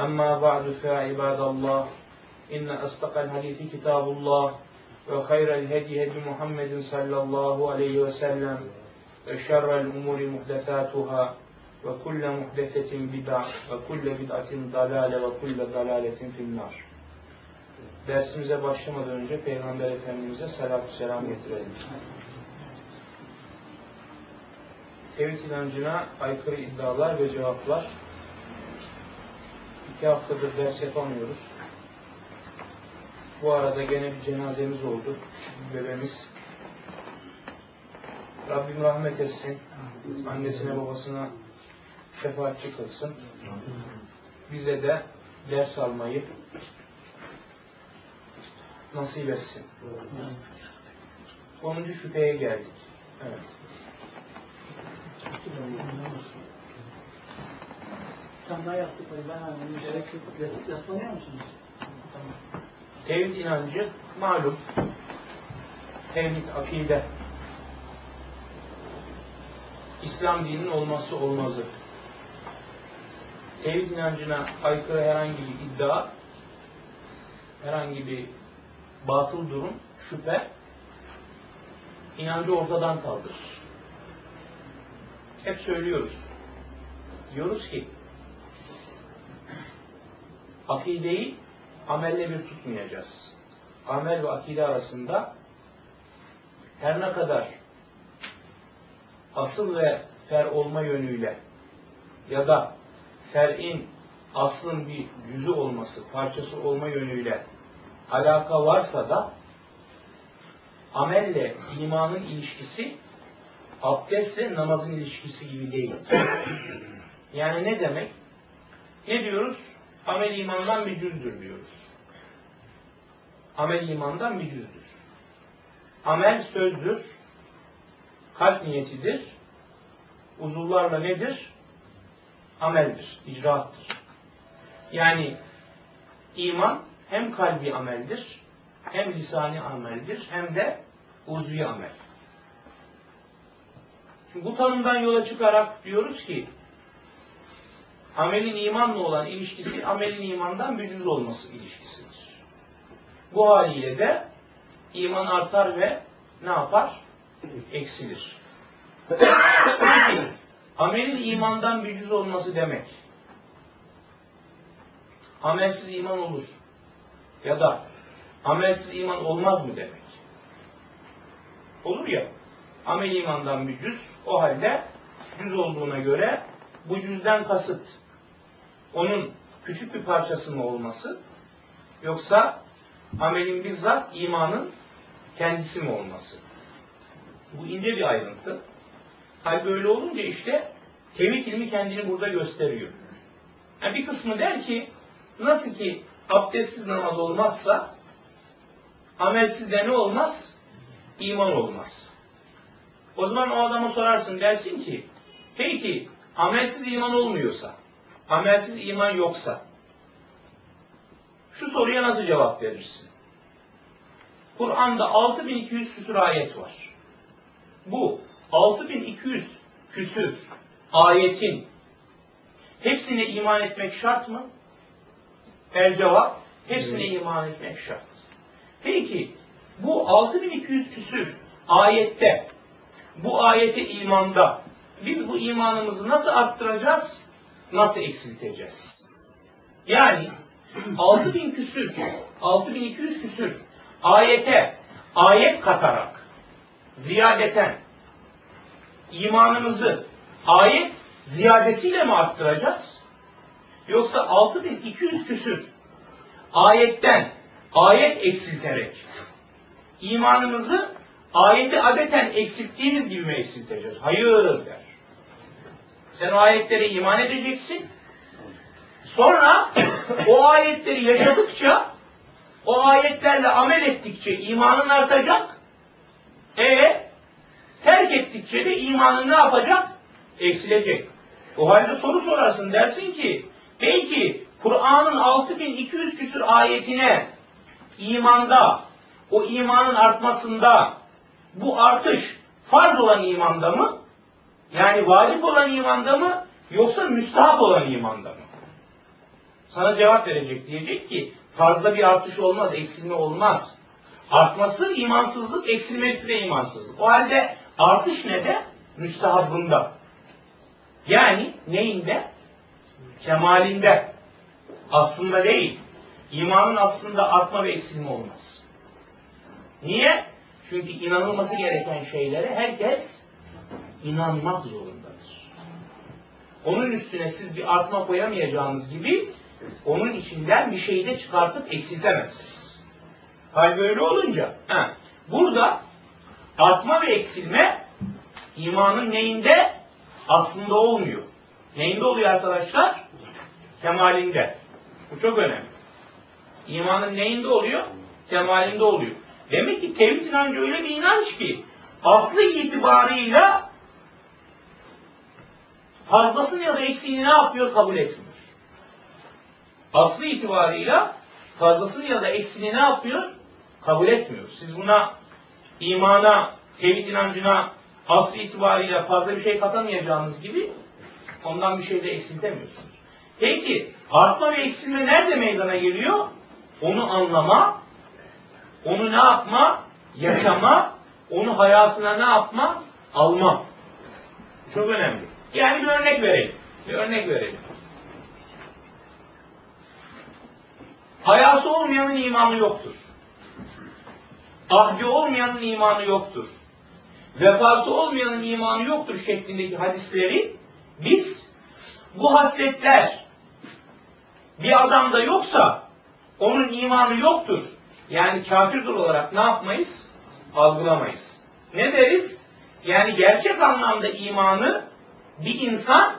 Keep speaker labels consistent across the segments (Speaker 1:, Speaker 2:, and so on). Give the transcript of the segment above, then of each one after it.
Speaker 1: أما بعد فيا عباد الله إن أصدق الحديث كتاب الله وخير الهدي هدي محمد صلى الله عليه وسلم وشر الأمور محدثاتها وكل محدثة بدعة وكل بدعة ضلالة وكل ضلالة في النار Dersimize başlamadan önce Peygamber Efendimiz'e salatü selam getirelim. Tevhid inancına aykırı iddialar ve cevaplar iki haftadır ders yapamıyoruz. Bu arada gene bir cenazemiz oldu. Küçük bebeğimiz. Rabbim rahmet etsin. Annesine babasına şefaatçi kılsın. Bize de ders almayı nasip etsin. 10. şüpheye geldik. Evet.
Speaker 2: Sen daha yastık koy. Ben anladım. Gerek yok. Yaslanıyor musunuz? Tamam.
Speaker 1: Tevhid inancı malum. Tevhid, akide. İslam dininin olmazsa olmazı. Tevhid inancına aykırı herhangi bir iddia, herhangi bir batıl durum, şüphe, inancı ortadan kaldırır. Hep söylüyoruz. Diyoruz ki, akideyi amelle bir tutmayacağız. Amel ve akide arasında her ne kadar asıl ve fer olma yönüyle ya da fer'in aslın bir cüzü olması, parçası olma yönüyle alaka varsa da amelle imanın ilişkisi abdestle namazın ilişkisi gibi değil. Yani ne demek? Ne diyoruz? Amel imandan bir cüzdür diyoruz. Amel imandan bir cüzdür. Amel sözdür, kalp niyetidir, uzuvlarla nedir? Ameldir, icraattır. Yani iman hem kalbi ameldir, hem lisani ameldir, hem de uzvi amel. Şimdi bu tanımdan yola çıkarak diyoruz ki, amelin imanla olan ilişkisi, amelin imandan bir cüz olması ilişkisidir. Bu haliyle de iman artar ve ne yapar? Eksilir. Amelin imandan bir cüz olması demek, amelsiz iman olur ya da amelsiz iman olmaz mı demek? Olur ya, amel imandan bir o halde cüz olduğuna göre bu cüzden kasıt onun küçük bir parçası mı olması yoksa amelin bizzat imanın kendisi mi olması? Bu ince bir ayrıntı. Hal böyle olunca işte tevhid ilmi kendini burada gösteriyor. Yani bir kısmı der ki nasıl ki abdestsiz namaz olmazsa amelsiz de ne olmaz? İman olmaz. O zaman o adama sorarsın dersin ki peki amelsiz iman olmuyorsa amelsiz iman yoksa şu soruya nasıl cevap verirsin? Kur'an'da 6200 küsur ayet var. Bu 6200 küsür ayetin hepsine iman etmek şart mı? El cevap hepsine iman etmek şart. Peki bu 6200 küsür ayette bu ayete imanda biz bu imanımızı nasıl arttıracağız? Nasıl eksilteceğiz? Yani 6000 küsür, 6200 küsür ayete ayet katarak ziyadeten imanımızı ayet ziyadesiyle mi arttıracağız? Yoksa 6200 küsür ayetten ayet eksilterek imanımızı ayeti adeten eksilttiğimiz gibi mi eksilteceğiz? Hayır der. Sen o ayetlere iman edeceksin. Sonra o ayetleri yaşadıkça o ayetlerle amel ettikçe imanın artacak. E terk ettikçe de imanın ne yapacak? Eksilecek. O halde soru sorarsın dersin ki belki Kur'an'ın 6200 küsur ayetine imanda o imanın artmasında bu artış farz olan imanda mı? Yani vacip olan imanda mı? Yoksa müstahap olan imanda mı? Sana cevap verecek. Diyecek ki fazla bir artış olmaz, eksilme olmaz. Artması imansızlık, eksilmesi de imansızlık. O halde artış ne de? Müstahabında. Yani neyinde? Kemalinde. Aslında değil. İmanın aslında artma ve eksilme olmaz. Niye? Çünkü inanılması gereken şeylere herkes inanmak zorundadır. Onun üstüne siz bir artma koyamayacağınız gibi onun içinden bir şeyi de çıkartıp eksiltemezsiniz. Hal böyle olunca he, burada artma ve eksilme imanın neyinde? Aslında olmuyor. Neyinde oluyor arkadaşlar? Kemalinde. Bu çok önemli. İmanın neyinde oluyor? Kemalinde oluyor. Demek ki tevhid inancı öyle bir inanç ki aslı itibarıyla fazlasını ya da eksiğini ne yapıyor? Kabul etmiyor. Aslı itibarıyla fazlasını ya da eksiğini ne yapıyor? Kabul etmiyor. Siz buna imana, tevhid inancına aslı itibarıyla fazla bir şey katamayacağınız gibi ondan bir şey de eksiltemiyorsunuz. Peki artma ve eksilme nerede meydana geliyor? Onu anlama, onu ne yapma? Yaşama, onu hayatına ne yapma? Alma. Çok önemli. Yani bir örnek verelim. Bir örnek verelim. Hayası olmayanın imanı yoktur. Ahdi olmayanın imanı yoktur. Vefası olmayanın imanı yoktur şeklindeki hadisleri biz bu hasletler bir adamda yoksa onun imanı yoktur. Yani kafirdir olarak ne yapmayız? Algılamayız. Ne deriz? Yani gerçek anlamda imanı bir insan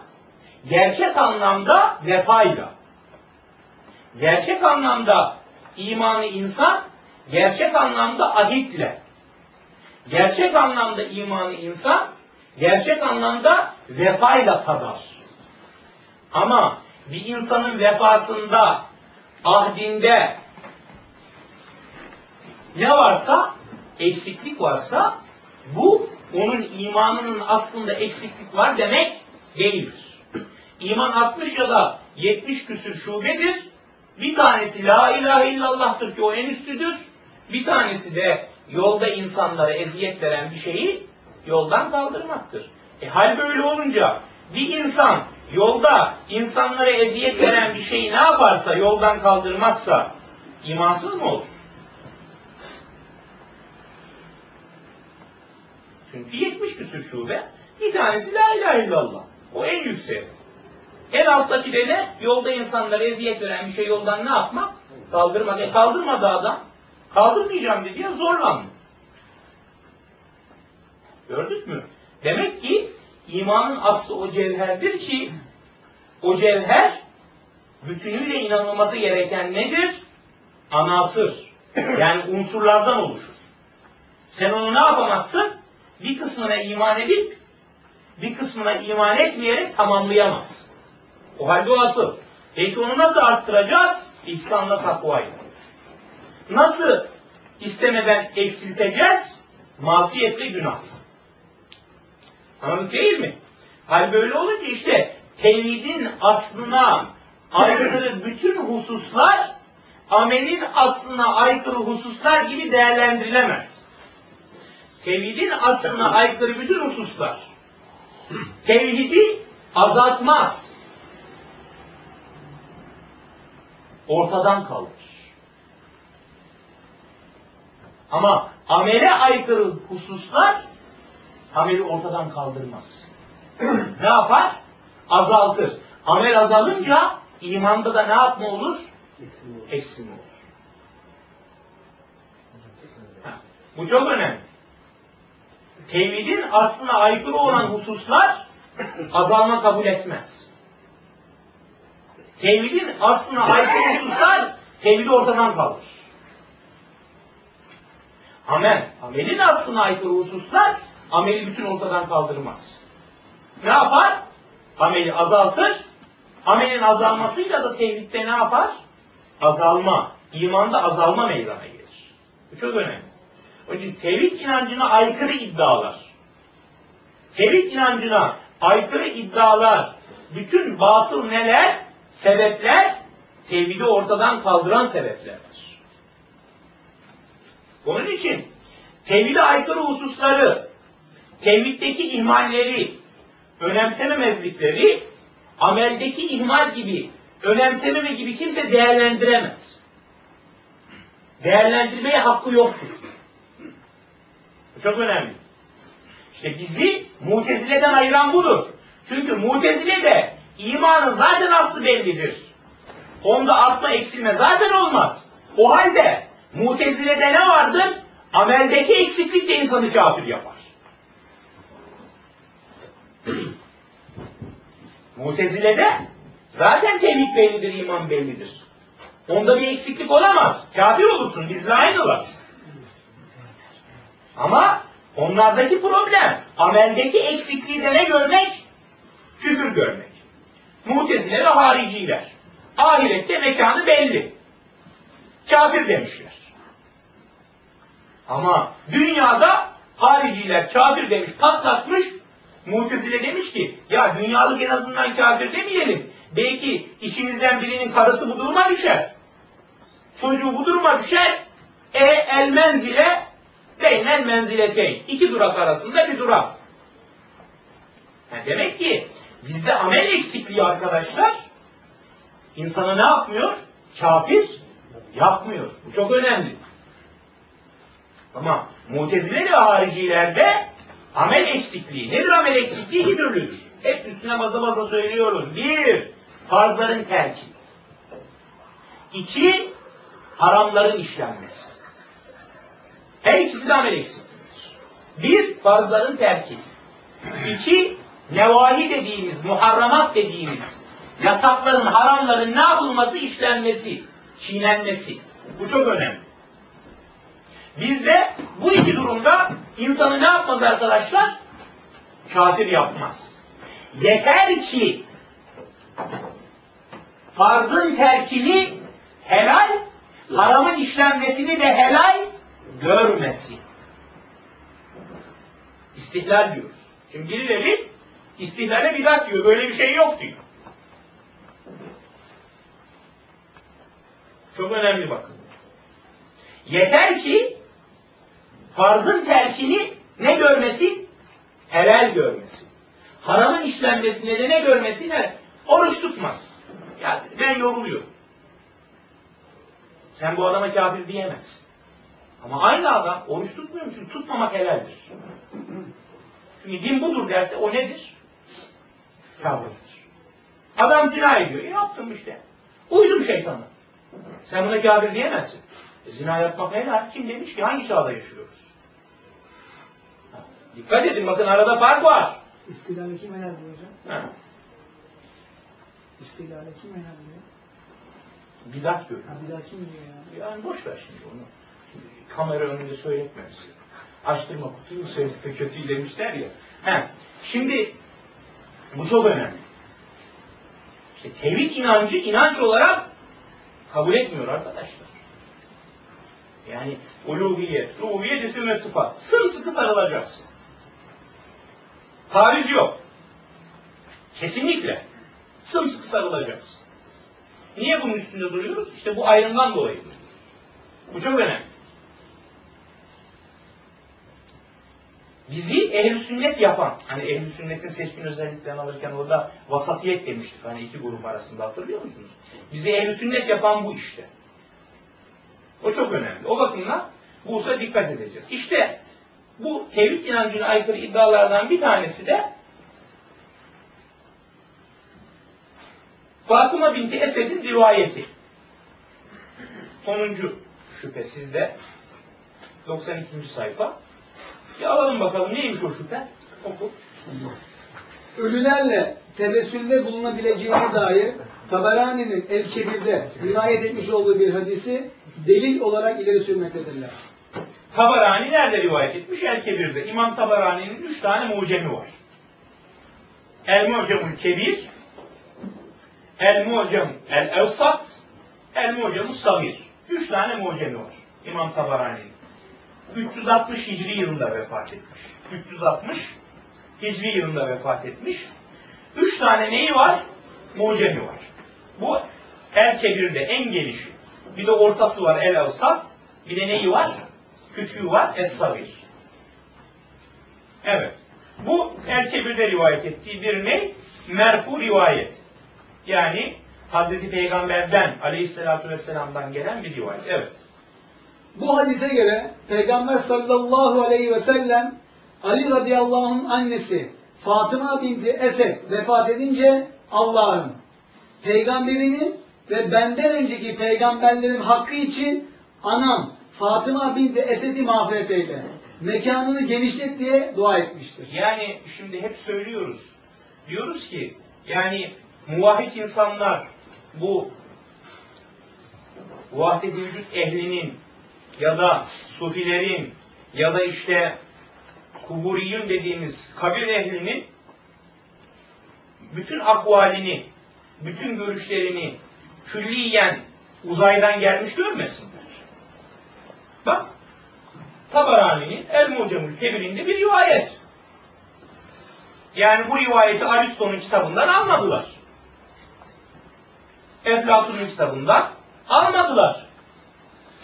Speaker 1: gerçek anlamda vefayla, gerçek anlamda imanı insan gerçek anlamda ahitle, gerçek anlamda imanı insan gerçek anlamda vefayla tadar. Ama bir insanın vefasında, ahdinde ne varsa, eksiklik varsa bu onun imanının aslında eksiklik var demek değildir. İman 60 ya da 70 küsür şubedir. Bir tanesi la ilahe illallah'tır ki o en üstüdür. Bir tanesi de yolda insanlara eziyet veren bir şeyi yoldan kaldırmaktır. E hal böyle olunca bir insan yolda insanlara eziyet veren bir şeyi ne yaparsa yoldan kaldırmazsa imansız mı olur? Çünkü 70 küsür şube. Bir tanesi la ilahe illallah. O en yüksek. En alttaki de ne? Yolda insanlara eziyet veren bir şey yoldan ne yapmak? Kaldırmak. E kaldırmadı adam. Kaldırmayacağım dedi ya zorlandı. Gördük mü? Demek ki imanın aslı o cevherdir ki o cevher bütünüyle inanılması gereken nedir? Anasır. Yani unsurlardan oluşur. Sen onu ne yapamazsın? Bir kısmına iman edip bir kısmına iman etmeyerek tamamlayamaz. O halde o asıl. Peki onu nasıl arttıracağız? İhsanla takvayla. Nasıl istemeden eksilteceğiz? Masiyetle günah. Anladık değil mi? Hal böyle olunca işte tevhidin aslına aykırı bütün hususlar amelin aslına aykırı hususlar gibi değerlendirilemez. Tevhidin aslına aykırı bütün hususlar tevhidi azaltmaz. Ortadan kaldırır. Ama amele aykırı hususlar ameli ortadan kaldırmaz. ne yapar? Azaltır. Amel azalınca imanda da ne yapma olur? Eksilme olur. Ha, Bu çok önemli. Tevhidin aslına aykırı olan hususlar azalma kabul etmez. Tevhidin aslına aykırı hususlar tevhidi ortadan kaldırır. Amel, amelin aslına aykırı hususlar ameli bütün ortadan kaldırmaz. Ne yapar? Ameli azaltır. Amelin azalmasıyla da tevhidde ne yapar? Azalma, imanda azalma meydana gelir. Bu çok önemli. Onun için tevhid inancına aykırı iddialar, tevhid inancına aykırı iddialar, bütün batıl neler? Sebepler, tevhidi ortadan kaldıran sebeplerdir. Onun için tevhide aykırı hususları, tevhiddeki ihmalleri, önemsememezlikleri, ameldeki ihmal gibi, önemsememe gibi kimse değerlendiremez. Değerlendirmeye hakkı yoktur. Bu çok önemli. İşte bizi mutezileden ayıran budur. Çünkü mutezile de imanın zaten aslı bellidir. Onda artma eksilme zaten olmaz. O halde mutezilede ne vardır? Ameldeki eksiklik de insanı kafir yapar. Mutezilede zaten tevhid bellidir, iman bellidir. Onda bir eksiklik olamaz. Kafir olursun, bizle aynılar. Ama onlardaki problem ameldeki eksikliği de ne görmek? Küfür görmek. Mutezile ve hariciler. Ahirette mekanı belli. Kafir demişler. Ama dünyada hariciler kafir demiş, patlatmış. Mutezile demiş ki ya dünyalık en azından kafir demeyelim. Belki işimizden birinin karısı bu duruma düşer. Çocuğu bu duruma düşer. E el menzile beynel menzileteyn. İki durak arasında bir durak. Yani demek ki bizde amel eksikliği arkadaşlar insanı ne yapmıyor? Kafir yapmıyor. Bu çok önemli. Ama mutezile ve haricilerde amel eksikliği. Nedir amel eksikliği? İki türlüdür. Hep üstüne basa basa söylüyoruz. Bir, farzların terki. İki, haramların işlenmesi. Her ikisi de amel eksikliğidir. Bir, farzların terki. İki, nevahi dediğimiz, muharramat dediğimiz yasakların, haramların ne yapılması? işlenmesi, çiğnenmesi. Bu çok önemli. Bizde bu iki durumda insanı ne yapmaz arkadaşlar? Kafir yapmaz. Yeter ki farzın terkini helal, haramın işlenmesini de helal görmesin. İstihlal diyoruz. Şimdi birileri istihlale bidat diyor. Böyle bir şey yok diyor. Çok önemli bakın. Yeter ki farzın terkini ne görmesin? Helal görmesin. Haramın işlenmesine de ne görmesin? He, oruç tutmak. Ya ben yoruluyorum. Sen bu adama kafir diyemezsin. Ama aynı adam oruç tutmuyor çünkü tutmamak helaldir. Çünkü din budur derse o nedir? Kafirdir. Adam zina ediyor. E yaptım işte. Uydum şeytana. Sen buna kafir diyemezsin. E, zina yapmak helal. Kim demiş ki hangi çağda yaşıyoruz? Ha, Dikkat edin bakın arada fark var.
Speaker 2: İstilale kim helal diyor hocam?
Speaker 1: Ha,
Speaker 2: İstilale kim helal diyor?
Speaker 1: bidat görüyor.
Speaker 2: Ha bir daha kim diyor ya?
Speaker 1: Yani boş ver şimdi onu. Kamera önünde söyletmemiz. Açtırma kutuyu söyletme kötü demişler ya. He. Şimdi bu çok önemli. İşte tevhid inancı inanç olarak kabul etmiyor arkadaşlar. Yani uluhiyet, rububiyet isim ve sıfat. Sımsıkı sarılacaksın. Taviz yok. Kesinlikle. Sımsıkı sarılacaksın. Niye bunun üstünde duruyoruz? İşte bu ayrımdan dolayı. Bu çok önemli. Bizi ehl sünnet yapan, hani ehl sünnetin seçkin özelliklerini alırken orada vasatiyet demiştik hani iki grup arasında hatırlıyor musunuz? Bizi ehl sünnet yapan bu işte. O çok önemli. O bakımdan Bu hususa dikkat edeceğiz. İşte bu tevhid inancına aykırı iddialardan bir tanesi de Fatıma binti Esed'in rivayeti. 10. şüphe sizde. 92. sayfa. Bir alalım bakalım neymiş o şüphe? Oku.
Speaker 2: Ölülerle tevessülde bulunabileceğine dair Taberani'nin El Kebir'de rivayet etmiş olduğu bir hadisi delil olarak ileri sürmektedirler.
Speaker 1: Tabarani nerede rivayet etmiş? El Kebir'de. İmam Tabarani'nin üç tane mucemi var. El Mucemul Kebir, El Mucem El Evsat, El Mucemul Savir. Üç tane mucemi var. İmam Tabarani'nin. 360 Hicri yılında vefat etmiş. 360 Hicri yılında vefat etmiş. Üç tane neyi var? Mucemi var. Bu El Kebir'de en gelişi. Bir de ortası var El Evsat. Bir de neyi var? Küçüğü var Es-Sabir. Evet. Bu El Kebir'de rivayet ettiği bir ne? Merfu rivayet. Yani Hazreti Peygamber'den aleyhissalatü vesselam'dan gelen bir rivayet. Evet.
Speaker 2: Bu hadise göre Peygamber sallallahu aleyhi ve sellem Ali radıyallahu anh'ın annesi Fatıma binti Esed vefat edince Allah'ım peygamberinin ve benden önceki peygamberlerin hakkı için anam Fatıma binti Esed'i mağfiret eyle. Mekanını genişlet diye dua etmiştir.
Speaker 1: Yani şimdi hep söylüyoruz. Diyoruz ki yani muvahhid insanlar bu vahdet vücut ehlinin ya da sufilerin ya da işte kuburiyun dediğimiz kabir ehlinin bütün akvalini, bütün görüşlerini külliyen uzaydan gelmiş görmesinler. Bak, Tabarani'nin El Mucemül Kebir'inde bir rivayet. Yani bu rivayeti Aristo'nun kitabından almadılar. Eflatun'un kitabından almadılar.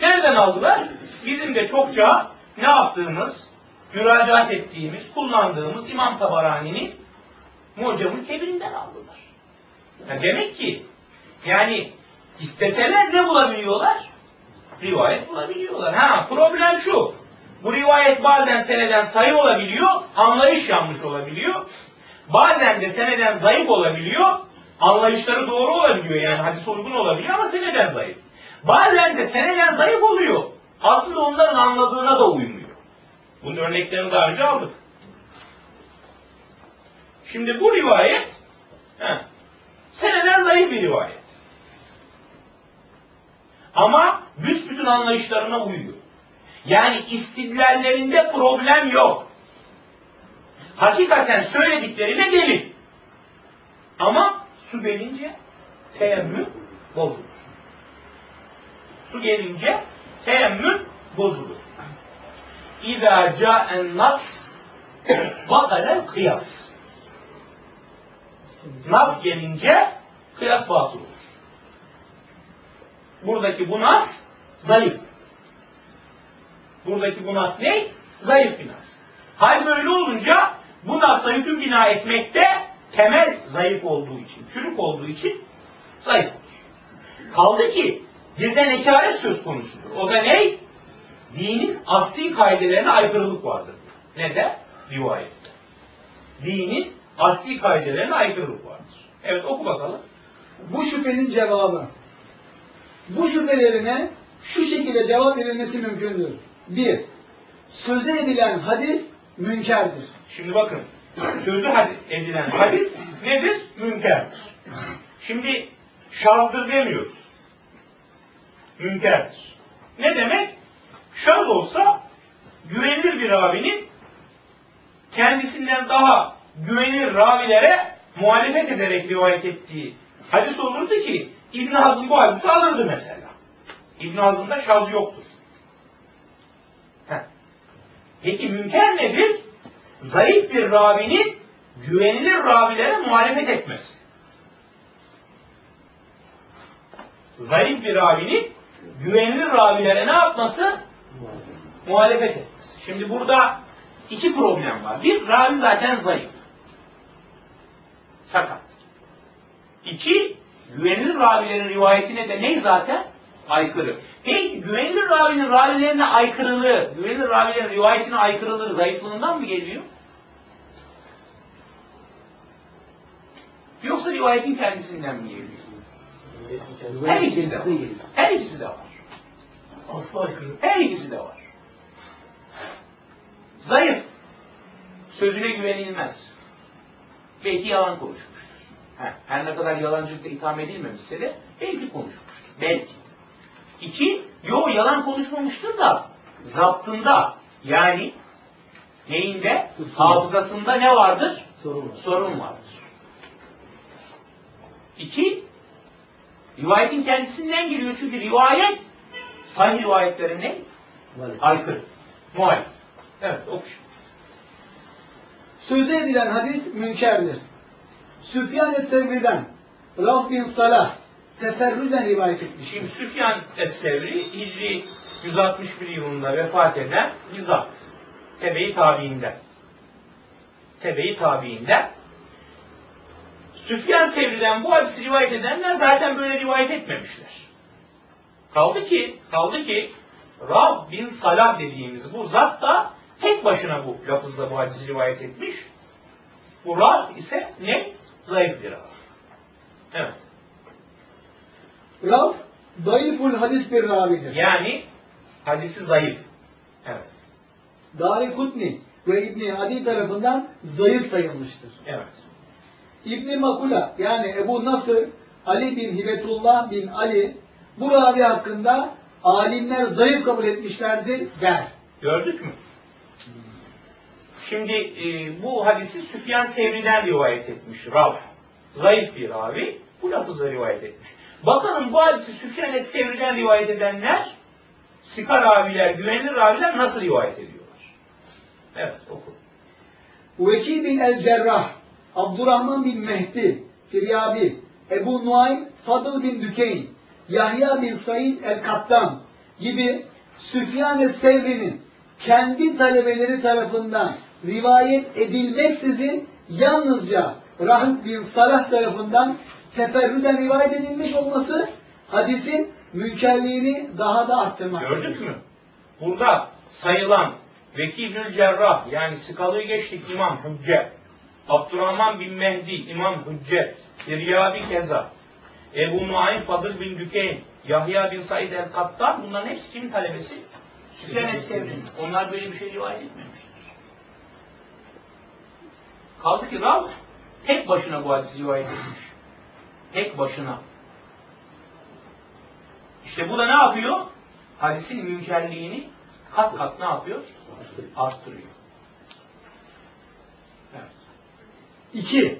Speaker 1: Nereden aldılar? Bizim de çokça ne yaptığımız, müracaat ettiğimiz, kullandığımız İmam Tabarani'nin Mucemül Kebir'inden aldılar. Ya demek ki yani isteseler ne bulabiliyorlar? Rivayet bulabiliyorlar. Ha problem şu. Bu rivayet bazen seneden sayı olabiliyor, anlayış yanlış olabiliyor. Bazen de seneden zayıf olabiliyor, anlayışları doğru olabiliyor yani hadis uygun olabiliyor ama seneden zayıf. Bazen de seneden zayıf oluyor. Aslında onların anladığına da uymuyor. Bunun örneklerini daha önce aldık. Şimdi bu rivayet he, seneden zayıf bir rivayet. Ama büsbütün anlayışlarına uyuyor. Yani istidlallerinde problem yok. Hakikaten söylediklerine delil. Ama su gelince teyemmüm bozulur. Su gelince teyemmüm bozulur. İzâ câen nas bakalel kıyas. Nas gelince kıyas batıl olur. Buradaki bu nas zayıf. Buradaki bu nas ne? Zayıf bir nas. Hal böyle olunca bu nasla hüküm bina etmekte temel zayıf olduğu için, çürük olduğu için zayıf olur. Kaldı ki bir de nekaret söz konusudur. O da ne? Dinin asli kaidelerine aykırılık vardır. Ne de? Rivayette. Dinin asli kaidelerine aykırılık vardır. Evet oku bakalım.
Speaker 2: Bu şüphenin cevabı. Bu şüphelerine şu şekilde cevap verilmesi mümkündür. 1. Söze edilen hadis münkerdir.
Speaker 1: Şimdi bakın. Sözü edilen hadis nedir? Münkerdir. Şimdi şazdır demiyoruz. Münkerdir. Ne demek? Şaz olsa güvenilir bir ravinin kendisinden daha güvenilir ravilere muhalefet ederek rivayet ettiği hadis olurdu ki İbn Hazm bu hadisi alırdı mesela. İbn Hazm'da şaz yoktur. Heh. Peki münker nedir? Zayıf bir ravinin güvenilir ravilere muhalefet etmesi. Zayıf bir ravinin güvenilir ravilere ne yapması? Muhalefet etmesi. Şimdi burada iki problem var. Bir, ravi zaten zayıf. Sakat. İki, güvenilir ravilerin rivayetine de ne zaten? Aykırı. Peki güvenilir ravinin ravilerine aykırılığı, güvenilir ravilerin rivayetine aykırılığı zayıflığından mı geliyor? Yoksa rivayetin kendisinden mi geliyor? Her ikisi de var. Her ikisi de var.
Speaker 2: Aslı aykırı.
Speaker 1: Her ikisi de var. Zayıf. Sözüne güvenilmez. Belki yalan konuşmuştur. Ha, her ne kadar yalancılıkla itham edilmemişse de belki konuşmuştur. Belki. İki, yo yalan konuşmamıştır da zaptında yani neyinde? Hafızasında ne vardır?
Speaker 2: Sorun var.
Speaker 1: Sorun vardır. İki, rivayetin kendisinden geliyor çünkü rivayet sahih rivayetlerin ne? Aykırı. Muhalif. Evet oku şimdi.
Speaker 2: Sözü edilen hadis münkerdir. Süfyan Es-Sevri'den Raf bin Salah teferrüden rivayet etmiş.
Speaker 1: Şimdi Süfyan Es-Sevri Hicri 161 yılında vefat eden bir zat. Tebe-i tabiinden. Tebe-i tabiinden. Süfyan Sevri'den bu hadisi rivayet edenler zaten böyle rivayet etmemişler. Kaldı ki, kaldı ki Rab bin Salah dediğimiz bu zat da tek başına bu lafızla bu hadisi rivayet etmiş. Bu Rab ise ne? Zayıf bir Rab. Evet.
Speaker 2: Raf, dayıful hadis bir ravidir.
Speaker 1: Yani hadisi zayıf. Evet.
Speaker 2: Dari Kutni ve İbni Adi tarafından zayıf sayılmıştır.
Speaker 1: Evet.
Speaker 2: İbni Makula yani Ebu Nasır Ali bin Hibetullah bin Ali bu ravi hakkında alimler zayıf kabul etmişlerdir der.
Speaker 1: Gördük mü? Şimdi e, bu hadisi Süfyan Sevri'den rivayet etmiş Rav. Zayıf bir ravi. Bu lafızla rivayet etmiş. Bakalım bu hadisi Süfyan Sevri'den rivayet edenler Sika raviler, güvenilir raviler nasıl rivayet ediyorlar? Evet oku.
Speaker 2: Veki bin el Cerrah, Abdurrahman bin Mehdi, Firyabi, Ebu Nuaym, Fadıl bin Dükeyn, Yahya bin Said el-Kattan gibi Süfyan Sevri'nin kendi talebeleri tarafından rivayet edilmeksizin yalnızca Rahip bin Salah tarafından teferrüden rivayet edilmiş olması hadisin münkerliğini daha da arttırmaktadır.
Speaker 1: Gördük mü? Burada sayılan Vekilül Cerrah yani sıkalığı geçtik İmam Hüccet. Abdurrahman bin Mehdi İmam Hüccet. Firyabi Keza. Ebu Nuaym Fadıl bin Dükeyn. Yahya bin Said el-Kattan. Bunların hepsi kimin talebesi? Süfyan Es-Sevri'nin. Onlar böyle bir şey rivayet etmemişler. Kaldı ki Rav tek başına bu hadisi rivayet etmiş. Tek başına. İşte bu da ne yapıyor? Hadisin münkerliğini kat kat ne yapıyor? Arttırıyor. Evet.
Speaker 2: 2.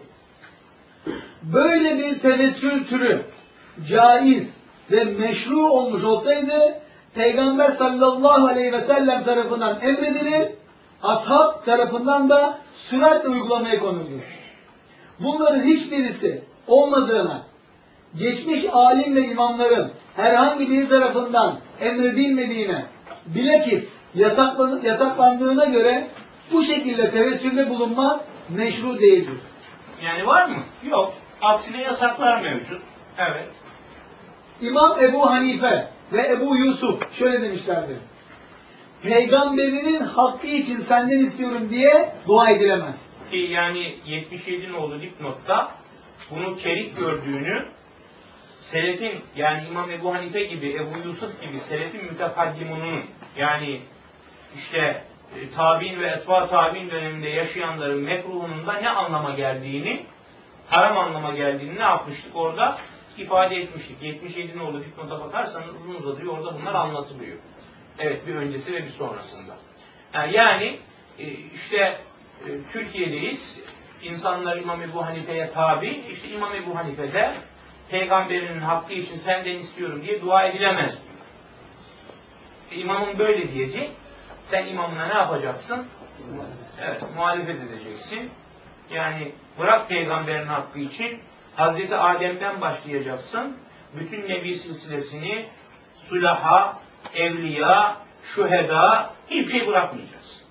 Speaker 2: Böyle bir tevessül türü caiz ve meşru olmuş olsaydı Peygamber sallallahu aleyhi ve sellem tarafından emredilir, ashab tarafından da süratle uygulamaya konuluyor. Bunların hiçbirisi olmadığına, geçmiş alim ve imamların herhangi biri tarafından emredilmediğine, bilakis yasaklan- yasaklandığına göre bu şekilde tevessülde bulunmak meşru değildir.
Speaker 1: Yani var mı? Yok. Aksine yasaklar mevcut. Evet.
Speaker 2: İmam Ebu Hanife ve Ebu Yusuf şöyle demişlerdir. Peygamberinin hakkı için senden istiyorum diye dua edilemez.
Speaker 1: Ki yani 77 nolu dipnotta bunu kerik gördüğünü Selefin yani İmam Ebu Hanife gibi, Ebu Yusuf gibi Selefin mütekaddimunun yani işte e, tabi'in ve etva tabi'in döneminde yaşayanların mekruhunun da ne anlama geldiğini, haram anlama geldiğini ne yapmıştık orada? ifade etmiştik. 77 nolu dipnota bakarsanız uzun uzatıyor orada bunlar anlatılıyor. Evet bir öncesi ve bir sonrasında. Yani, e, işte e, Türkiye'deyiz. İnsanlar İmam Ebu Hanife'ye tabi. İşte İmam Ebu Hanife de peygamberinin hakkı için senden istiyorum diye dua edilemez imamın böyle diyecek. Sen imamına ne yapacaksın? Evet, muhalefet edeceksin. Yani bırak peygamberin hakkı için Hazreti Adem'den başlayacaksın. Bütün nebi silsilesini sulaha, evliya, şüheda hiçbir şey bırakmayacaksın.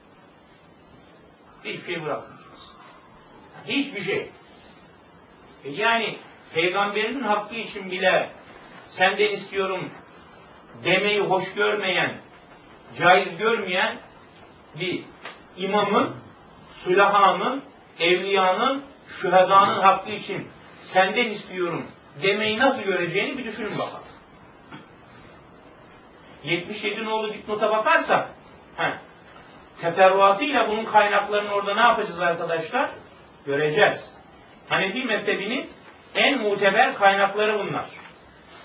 Speaker 1: Hiçbir şey bırakmayacaksın. Hiçbir şey. E Yani peygamberin hakkı için bile senden istiyorum demeyi hoş görmeyen, caiz görmeyen bir imamın, sülahanın, evliyanın, şühedanın hakkı için senden istiyorum demeyi nasıl göreceğini bir düşünün bakalım. 77 nolu dipnota bakarsak he, teferruatıyla bunun kaynaklarını orada ne yapacağız arkadaşlar? Göreceğiz. Hanefi mezhebinin en muteber kaynakları bunlar.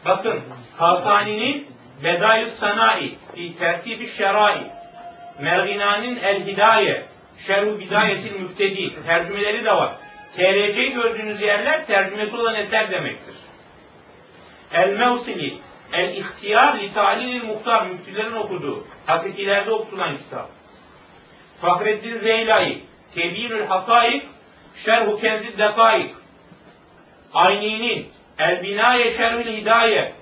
Speaker 1: Bakın Kasani'nin Bedayü Sanai fi tertibi şerai Mergina'nın El Hidaye Şerhu Bidayetil Müftedi tercümeleri de var. TRC gördüğünüz yerler tercümesi olan eser demektir. El Mevsili El İhtiyar li Talilil Muhtar müftülerin okuduğu Hasekilerde okutulan kitap. Fahreddin Zeylai Tebiyinül Hakaik Şerhu Kenzid Dekaik Ayni'nin El Binaye Şerhül Hidaye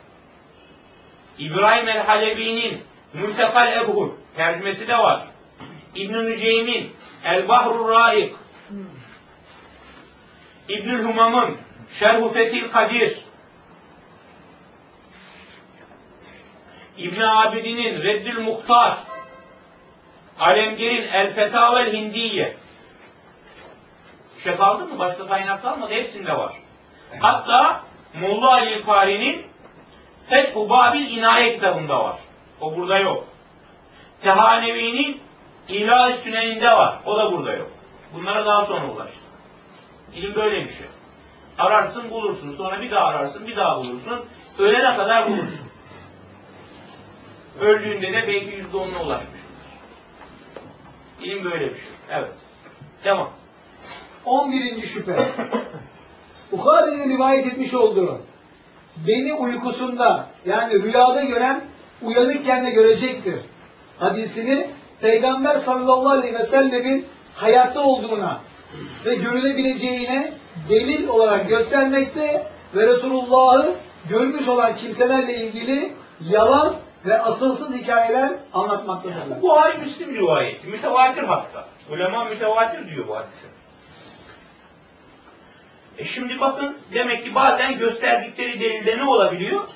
Speaker 1: İbrahim el Halebi'nin Mültekal Ebhur tercümesi de var. İbn-i Nüceym'in El Bahrur Raik İbnül Humam'ın Şerhu Fethil Kadir İbn Abidin'in Reddül Muhtar Alemgir'in El Fetavel Hindiye şey kaldı mı? Başka kaynak kalmadı. Hepsinde var. Hatta Molla Ali Kari'nin Fethu Babil İnaye kitabında var. O burada yok. Tehanevi'nin İlahi Sünen'inde var. O da burada yok. Bunlara daha sonra ulaştım. İlim böyle bir şey. Ararsın bulursun. Sonra bir daha ararsın bir daha bulursun. Ölene kadar bulursun. Öldüğünde de belki yüzde onuna ulaşmış. İlim böyle bir şey. Evet. Devam.
Speaker 2: 11. şüphe. Bukhari'nin rivayet etmiş olduğu beni uykusunda yani rüyada gören uyanıkken de görecektir. Hadisini Peygamber sallallahu aleyhi ve sellemin hayatta olduğuna ve görülebileceğine delil olarak göstermekte ve Resulullah'ı görmüş olan kimselerle ilgili yalan ve asılsız hikayeler anlatmaktadırlar.
Speaker 1: Bu Buhari Müslim rivayeti. Mütevatir hatta. Ulema mütevatir diyor bu hadise. E şimdi bakın demek ki bazen gösterdikleri delilde ne olabiliyor?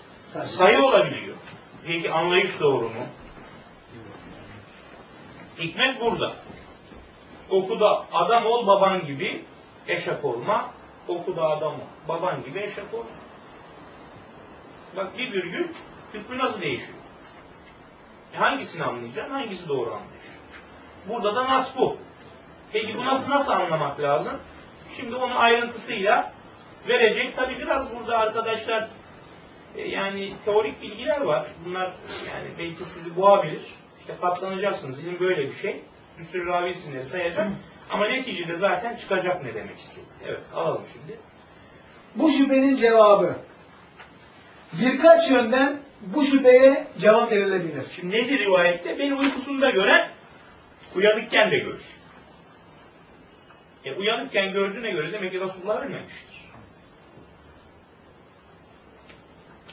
Speaker 1: Sayı olabiliyor. Peki anlayış doğru mu? Hikmet burada. Okuda adam ol baban gibi eşek olma. Okuda adam ol. Baban gibi eşek olma. Bak bir virgül hükmü nasıl değişiyor? E hangisini anlayacaksın? Hangisi doğru anlayış? Burada da nas bu. Peki bu nasıl nasıl anlamak lazım? Şimdi onun ayrıntısıyla verecek. Tabi biraz burada arkadaşlar e, yani teorik bilgiler var. Bunlar yani belki sizi boğabilir. İşte katlanacaksınız. İlim böyle bir şey. Bir sürü ravi isimleri sayacak. Ama neticede zaten çıkacak ne demek istedi. Evet alalım şimdi.
Speaker 2: Bu şüphenin cevabı birkaç yönden bu şüpheye cevap verilebilir.
Speaker 1: Şimdi nedir rivayette? Beni uykusunda gören uyanıkken de görür. E, uyanıkken gördüğüne göre demek ki Resulullah ölmemiştir.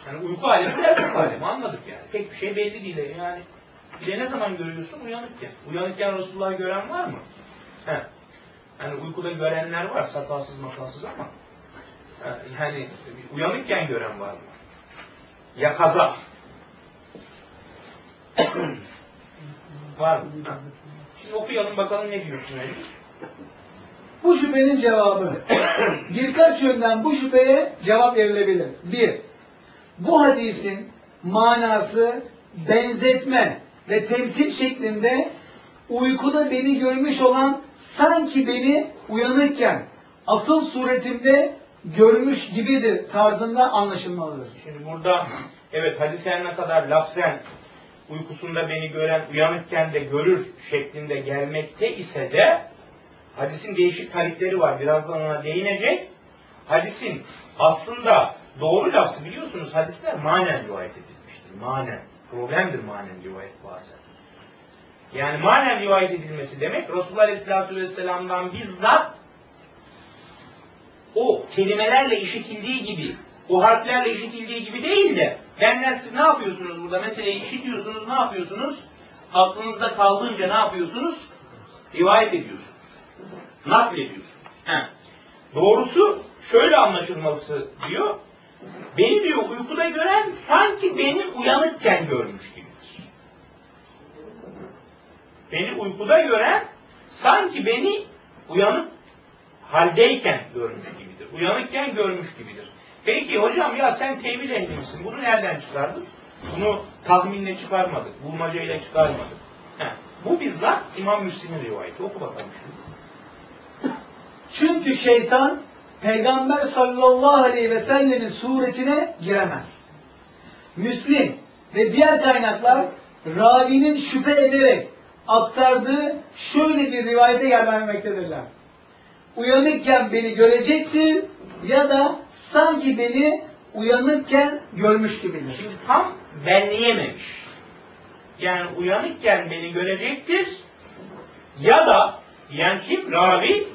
Speaker 1: Yani uyku alemi uyanık alemi anladık yani. Pek bir şey belli değil yani. Bir de ne zaman görüyorsun? Uyanıkken. Uyanıkken Resulullah'ı gören var mı? He. Yani uykuda görenler var sakalsız makalsız ama yani uyanıkken gören var mı? Ya kaza. var mı? Şimdi okuyalım bakalım ne diyor Tüneli.
Speaker 2: Bu şüphenin cevabı birkaç yönden bu şüpheye cevap verilebilir. Bir, bu hadisin manası benzetme ve temsil şeklinde uykuda beni görmüş olan sanki beni uyanıkken asıl suretimde görmüş gibidir tarzında anlaşılmalıdır.
Speaker 1: Şimdi burada evet hadis her ne kadar lafzen uykusunda beni gören uyanıkken de görür şeklinde gelmekte ise de hadisin değişik tarifleri var. Birazdan ona değinecek. Hadisin aslında doğru lafzı biliyorsunuz hadisler manen rivayet edilmiştir. Manen. Problemdir manen rivayet bazen. Yani manen rivayet edilmesi demek Resulullah Aleyhisselatü Vesselam'dan bizzat o kelimelerle işitildiği gibi, o harflerle işitildiği gibi değil de benden siz ne yapıyorsunuz burada? Meseleyi işitiyorsunuz, ne yapıyorsunuz? Aklınızda kaldığınca ne yapıyorsunuz? Rivayet ediyorsunuz. Naklediyorsunuz. He. Doğrusu şöyle anlaşılması diyor. Beni diyor uykuda gören sanki beni uyanıkken görmüş gibidir. Beni uykuda gören sanki beni uyanık haldeyken görmüş gibidir. Uyanıkken görmüş gibidir. Peki hocam ya sen tevil ehli? Bunu nereden çıkardın? Bunu tahminle çıkarmadık. Bulmacayla çıkarmadık. Heh. Bu bizzat İmam Müslim'in rivayeti. Oku bakalım şimdi.
Speaker 2: Çünkü şeytan Peygamber sallallahu aleyhi ve sellemin suretine giremez. Müslim ve diğer kaynaklar ravinin şüphe ederek aktardığı şöyle bir rivayete yer vermektedirler. Uyanıkken beni görecektir ya da sanki beni uyanıkken görmüş gibidir.
Speaker 1: Şimdi tam benleyememiş. Yani uyanıkken beni görecektir ya da yani kim? Ravi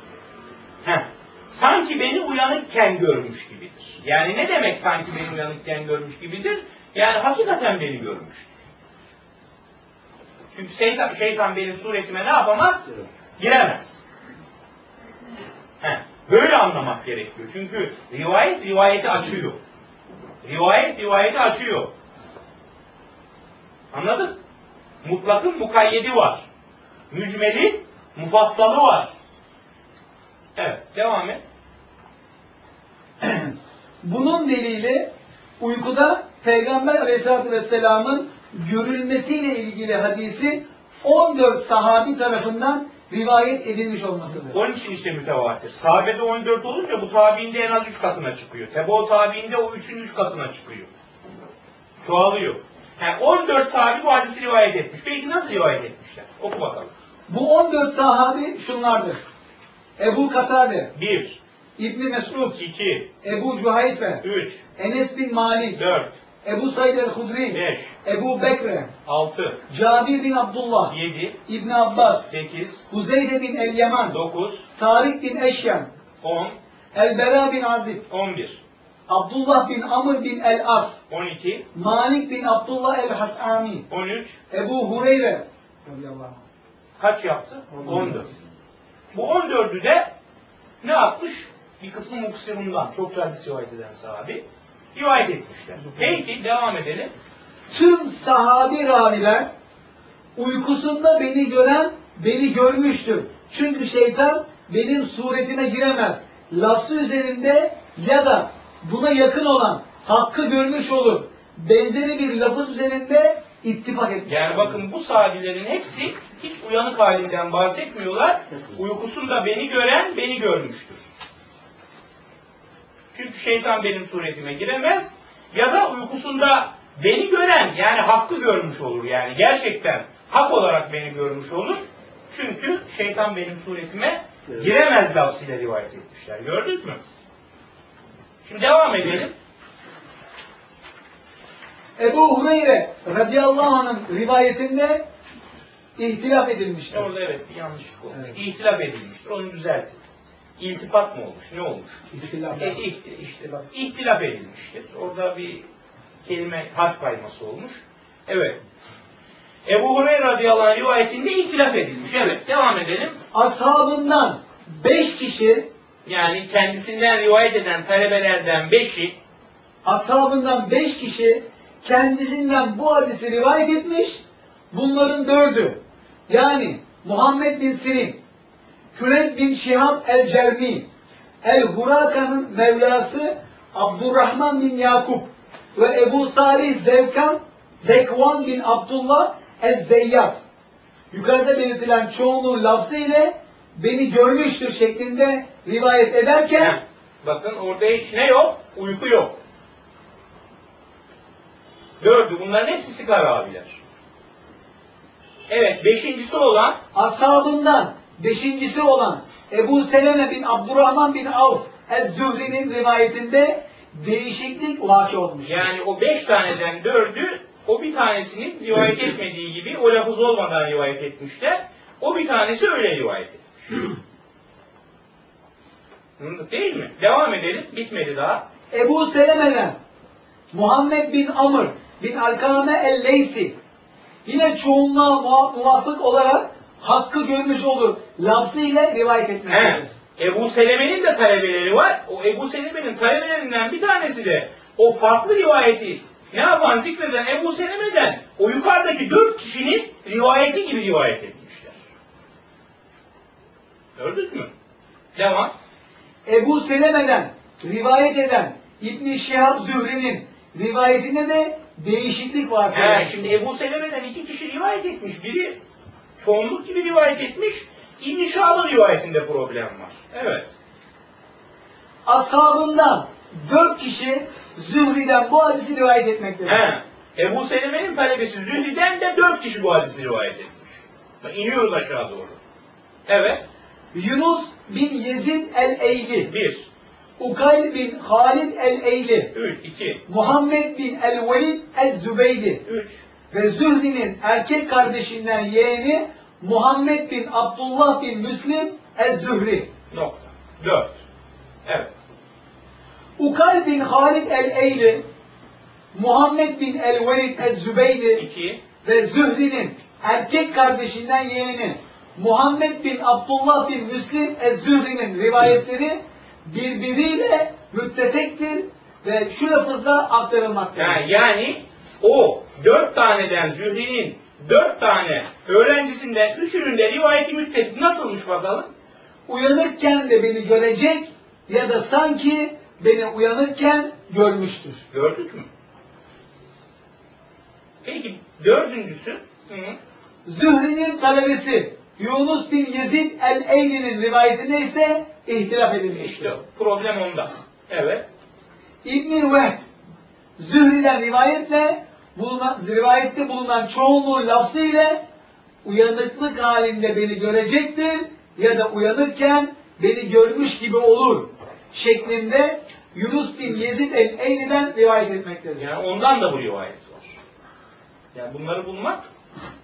Speaker 1: heh, sanki beni uyanıkken görmüş gibidir. Yani ne demek sanki beni uyanıkken görmüş gibidir? Yani hakikaten beni görmüştür. Çünkü şeytan, şeytan benim suretime ne yapamaz? Giremez. Heh, böyle anlamak gerekiyor. Çünkü rivayet rivayeti açıyor. Rivayet rivayeti açıyor. Anladın? Mutlakın mukayyedi var. Mücmelin mufassalı var. Evet, devam et.
Speaker 2: Bunun delili uykuda Peygamber Aleyhisselatü Vesselam'ın görülmesiyle ilgili hadisi 14 sahabi tarafından rivayet edilmiş olmasıdır.
Speaker 1: Onun için işte mütevatir. Sahabede 14 olunca bu tabiinde en az 3 katına çıkıyor. Tebo tabiinde o 3'ün 3 katına çıkıyor. Çoğalıyor. Yani 14 sahabi bu hadisi rivayet etmiş. Peki nasıl rivayet etmişler? Oku bakalım.
Speaker 2: Bu 14 sahabi şunlardır. Ebu Katade,
Speaker 1: 1,
Speaker 2: İbni Mesud,
Speaker 1: 2,
Speaker 2: Ebu Cühayfe,
Speaker 1: 3,
Speaker 2: Enes bin Malik,
Speaker 1: 4,
Speaker 2: Ebu Said el-Hudri,
Speaker 1: 5,
Speaker 2: Ebu Bekre,
Speaker 1: 6,
Speaker 2: Cabir bin Abdullah,
Speaker 1: 7,
Speaker 2: İbni Abbas,
Speaker 1: 8,
Speaker 2: Huzeyde bin el-Yaman,
Speaker 1: 9,
Speaker 2: Tarık bin Eşyan,
Speaker 1: 10,
Speaker 2: El-Bera bin Azib,
Speaker 1: 11,
Speaker 2: Abdullah bin Amr bin el-As,
Speaker 1: 12,
Speaker 2: Malik bin Abdullah el-Hasami,
Speaker 1: 13,
Speaker 2: Ebu Hureyre, radıyallahu anh.
Speaker 1: kaç yaptı? 14. Bu 14'ü de ne yapmış? Bir kısmı muksirundan, çok hadis rivayet eden sahabi rivayet etmişler. Peki devam edelim.
Speaker 2: Tüm sahabi raviler uykusunda beni gören beni görmüştür. Çünkü şeytan benim suretime giremez. Lafzı üzerinde ya da buna yakın olan hakkı görmüş olur. Benzeri bir lafız üzerinde ittifak etmiş.
Speaker 1: Yani bakın bu sahabilerin hepsi hiç uyanık halinden bahsetmiyorlar. Uykusunda beni gören beni görmüştür. Çünkü şeytan benim suretime giremez. Ya da uykusunda beni gören yani hakkı görmüş olur. Yani gerçekten hak olarak beni görmüş olur. Çünkü şeytan benim suretime giremez lafzıyla rivayet etmişler. Gördük mü? Şimdi devam edelim.
Speaker 2: Ebu Hureyre radıyallahu anh'ın rivayetinde ihtilaf edilmiştir.
Speaker 1: Orada evet bir yanlışlık olmuş.
Speaker 2: Evet.
Speaker 1: İhtilaf edilmiştir. Onu düzeltin. İltifat mı olmuş? Ne olmuş?
Speaker 2: İhtilaf.
Speaker 1: E, ihti- işte bak, ihtilaf edilmiştir. Orada bir kelime harf kayması olmuş. Evet. Ebu Hureyre radıyallahu anh rivayetinde ihtilaf edilmiş. Evet. Devam edelim.
Speaker 2: Ashabından beş kişi
Speaker 1: Yani kendisinden rivayet eden talebelerden beşi
Speaker 2: ashabından beş kişi kendisinden bu hadisi rivayet etmiş. Bunların dördü yani Muhammed bin Sirin, Kürent bin Şihab el-Cermi, El-Huraka'nın Mevlası Abdurrahman bin Yakup ve Ebu Salih Zevkan, Zekvan bin Abdullah Ez-Zeyyat. Yukarıda belirtilen çoğunluğun lafzı ile beni görmüştür şeklinde rivayet ederken
Speaker 1: Heh, bakın orada hiç ne yok? Uyku yok. Dördü. Bunların hepsi sigara abiler. Evet. Beşincisi olan
Speaker 2: ashabından beşincisi olan Ebu Seleme bin Abdurrahman bin Avf Ez-Zühri'nin rivayetinde değişiklik vaki olmuş.
Speaker 1: Yani o beş taneden dördü o bir tanesinin rivayet etmediği gibi o lafız olmadan rivayet etmişler. O bir tanesi öyle rivayet etmiş. Değil mi? Devam edelim. Bitmedi daha.
Speaker 2: Ebu Seleme'den Muhammed bin Amr bin Alkame el-Leysi yine çoğunluğa muva- muvafık olarak hakkı görmüş olur. Lafzı ile rivayet
Speaker 1: He.
Speaker 2: etmektedir.
Speaker 1: Ebu Seleme'nin de talebeleri var. O Ebu Seleme'nin talebelerinden bir tanesi de o farklı rivayeti ne yapan zikreden Ebu Seleme'den o yukarıdaki dört kişinin rivayeti gibi rivayet etmişler. Gördük mü? Devam.
Speaker 2: Ebu Seleme'den rivayet eden İbn Şihab Zühri'nin rivayetinde de değişiklik var.
Speaker 1: He, şimdi Ebu Seleme'den iki kişi rivayet etmiş. Biri çoğunluk gibi rivayet etmiş. İbn-i Şahab'ın rivayetinde problem var. Evet.
Speaker 2: Ashabından dört kişi Zühri'den bu hadisi rivayet etmektedir.
Speaker 1: He. Ebu Seleme'nin talebesi Zühri'den de dört kişi bu hadisi rivayet etmiş. Bak, iniyoruz aşağı doğru. Evet.
Speaker 2: Yunus bin Yezid el-Eyli,
Speaker 1: Bir.
Speaker 2: Ukayl bin Halid el-Eyli,
Speaker 1: Üç. iki.
Speaker 2: Muhammed bin el-Velid el-Zübeydi
Speaker 1: Üç.
Speaker 2: ve Zühri'nin erkek kardeşinden yeğeni Muhammed bin Abdullah bin Müslim el-Zühri.
Speaker 1: Nokta. Dört. Evet.
Speaker 2: Ukayl bin Halid el-Eyli, Muhammed bin el-Velid el-Zübeydi
Speaker 1: İki.
Speaker 2: ve Zühri'nin erkek kardeşinden yeğeni Muhammed bin Abdullah bin Müslim Ez-Zühri'nin rivayetleri birbiriyle müttefektir ve şu lafızla aktarılmaktadır.
Speaker 1: Ha, yani o dört taneden Zühri'nin dört tane öğrencisinden üçünün de rivayeti müttefik nasılmış bakalım?
Speaker 2: Uyanıkken de beni görecek ya da sanki beni uyanıkken görmüştür.
Speaker 1: Gördük mü? Peki dördüncüsü? Hı.
Speaker 2: Zühri'nin talebesi Yunus bin Yezid el-Eyli'nin rivayetinde ise ihtilaf edilmiştir.
Speaker 1: Problem onda. Evet.
Speaker 2: İbn-i Vehb Zühri'den rivayetle bulunan, rivayette bulunan çoğunluğun lafzı ile uyanıklık halinde beni görecektir ya da uyanıkken beni görmüş gibi olur şeklinde Yunus bin Yezid el-Eyli'den rivayet etmektedir.
Speaker 1: Yani ondan da bu rivayet var. Yani bunları bulmak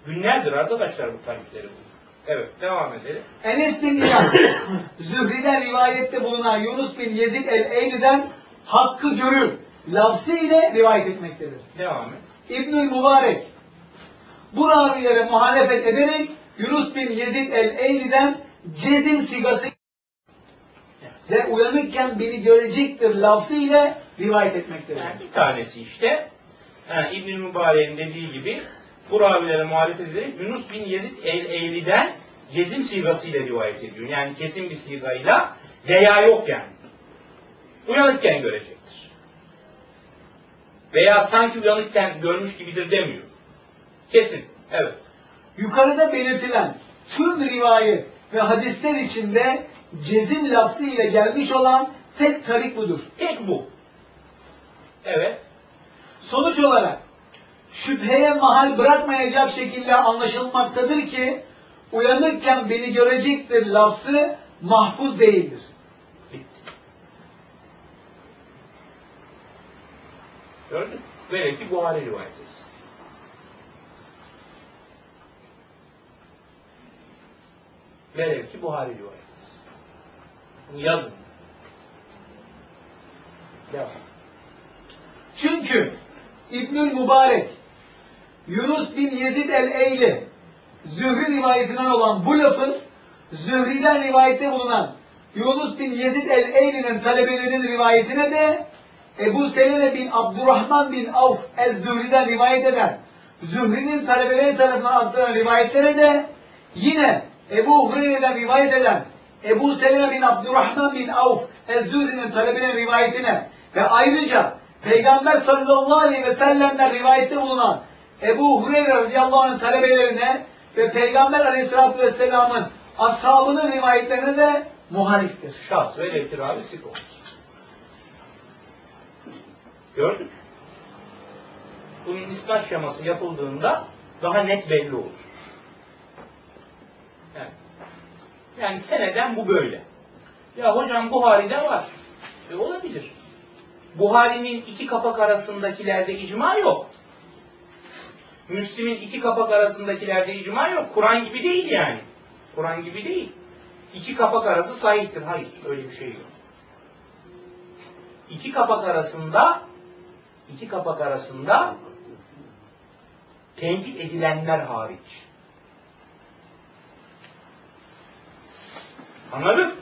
Speaker 1: günlerdir arkadaşlar bu tarifleri bulmak. Evet devam edelim.
Speaker 2: Enes bin İyaz Zühri'den rivayette bulunan Yunus bin Yezid el-Eyli'den hakkı görür lafzı ile rivayet etmektedir.
Speaker 1: Devam et.
Speaker 2: İbnül Mübarek bu ravilere muhalefet ederek Yunus bin Yezid el-Eyli'den cezim sigası ve uyanıkken beni görecektir lafzı ile rivayet etmektedir.
Speaker 1: Yani bir tanesi işte yani İbn-i Mübarek'in dediği gibi bu ravilere muhalefet ederek Yunus bin Yezid el-Eyli'den cezim sigasıyla rivayet ediyor. Yani kesin bir sigayla veya yok yani. Uyanıkken görecektir. Veya sanki uyanıkken görmüş gibidir demiyor. Kesin. Evet.
Speaker 2: Yukarıda belirtilen tüm rivayet ve hadisler içinde cezim lafzı ile gelmiş olan tek tarik budur.
Speaker 1: Tek bu. Evet.
Speaker 2: Sonuç olarak şüpheye mahal bırakmayacak şekilde anlaşılmaktadır ki uyanıkken beni görecektir lafzı mahfuz değildir.
Speaker 1: Gördün mü? Velev ki Buhari rivayet etsin. Velev ki Buhari rivayet etsin. Bunu yazın. Devam.
Speaker 2: Çünkü İbnül Mübarek Yunus bin Yezid el-Eyli Zühri rivayetinden olan bu lafız Zühri'den rivayette bulunan Yunus bin Yezid el-Eyli'nin talebelerinin rivayetine de Ebu Seleme bin Abdurrahman bin Avf el-Zühri'den rivayet eden Zühri'nin talebeleri tarafından aktaran rivayetlere de yine Ebu Hureyre'den rivayet eden Ebu Seleme bin Abdurrahman bin Avf el-Zühri'nin talebelerinin rivayetine ve ayrıca Peygamber sallallahu aleyhi ve sellem'den rivayette bulunan Ebu Hureyre radıyallahu anh talebelerine ve Peygamber aleyhissalatü vesselamın ashabının rivayetlerine de muhaliftir.
Speaker 1: Şahs velev ki ravi sık olsun. Gördük. Bunun isnat şeması yapıldığında daha net belli olur. Yani, yani seneden bu böyle. Ya hocam Buhari'de var. E olabilir. Buhari'nin iki kapak arasındakilerde icma yok. Müslim'in iki kapak arasındakilerde icma yok. Kur'an gibi değil yani. Kur'an gibi değil. İki kapak arası sahiptir. Hayır, öyle bir şey yok. İki kapak arasında iki kapak arasında tenkit edilenler hariç. Anladın?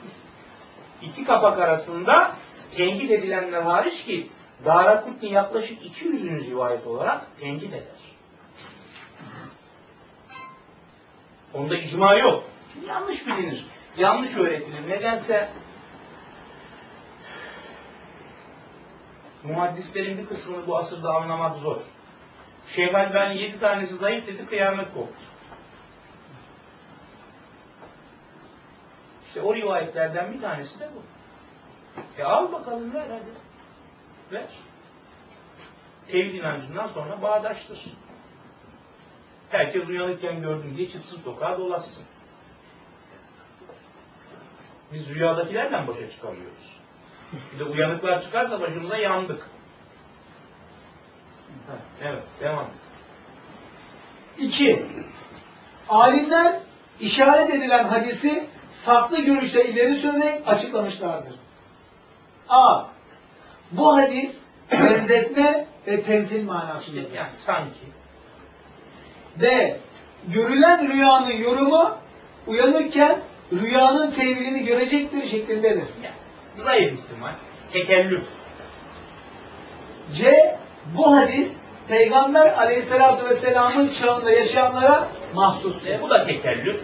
Speaker 1: İki kapak arasında tenkit edilenler hariç ki Darakutni yaklaşık 200. rivayet olarak tenkit eder. Onda icma yok. Çünkü yanlış bilinir. Yanlış öğretilir. Nedense muhaddislerin bir kısmını bu asırda anlamak zor. Şeyh Albani yedi tanesi zayıf dedi, kıyamet koptu. İşte o rivayetlerden bir tanesi de bu. E al bakalım ver hadi. Ver. Tevhid inancından sonra bağdaştır. Herkes uyanıkken diye çıksın sokağa dolaşsın. Biz rüyadakilerden başa çıkamıyoruz. Bir de uyanıklar çıkarsa başımıza yandık. Evet, devam.
Speaker 2: 2. Alimler işaret edilen hadisi farklı görüşle ileri sürerek açıklamışlardır. A. Bu hadis benzetme ve temsil manasındadır.
Speaker 1: yani sanki.
Speaker 2: B. Görülen rüyanın yorumu uyanırken rüyanın tevilini görecektir şeklindedir.
Speaker 1: Yani, zayıf ihtimal. Tekellüf.
Speaker 2: C. Bu hadis Peygamber aleyhissalatü vesselamın çağında yaşayanlara mahsustur.
Speaker 1: E, bu da tekellüf.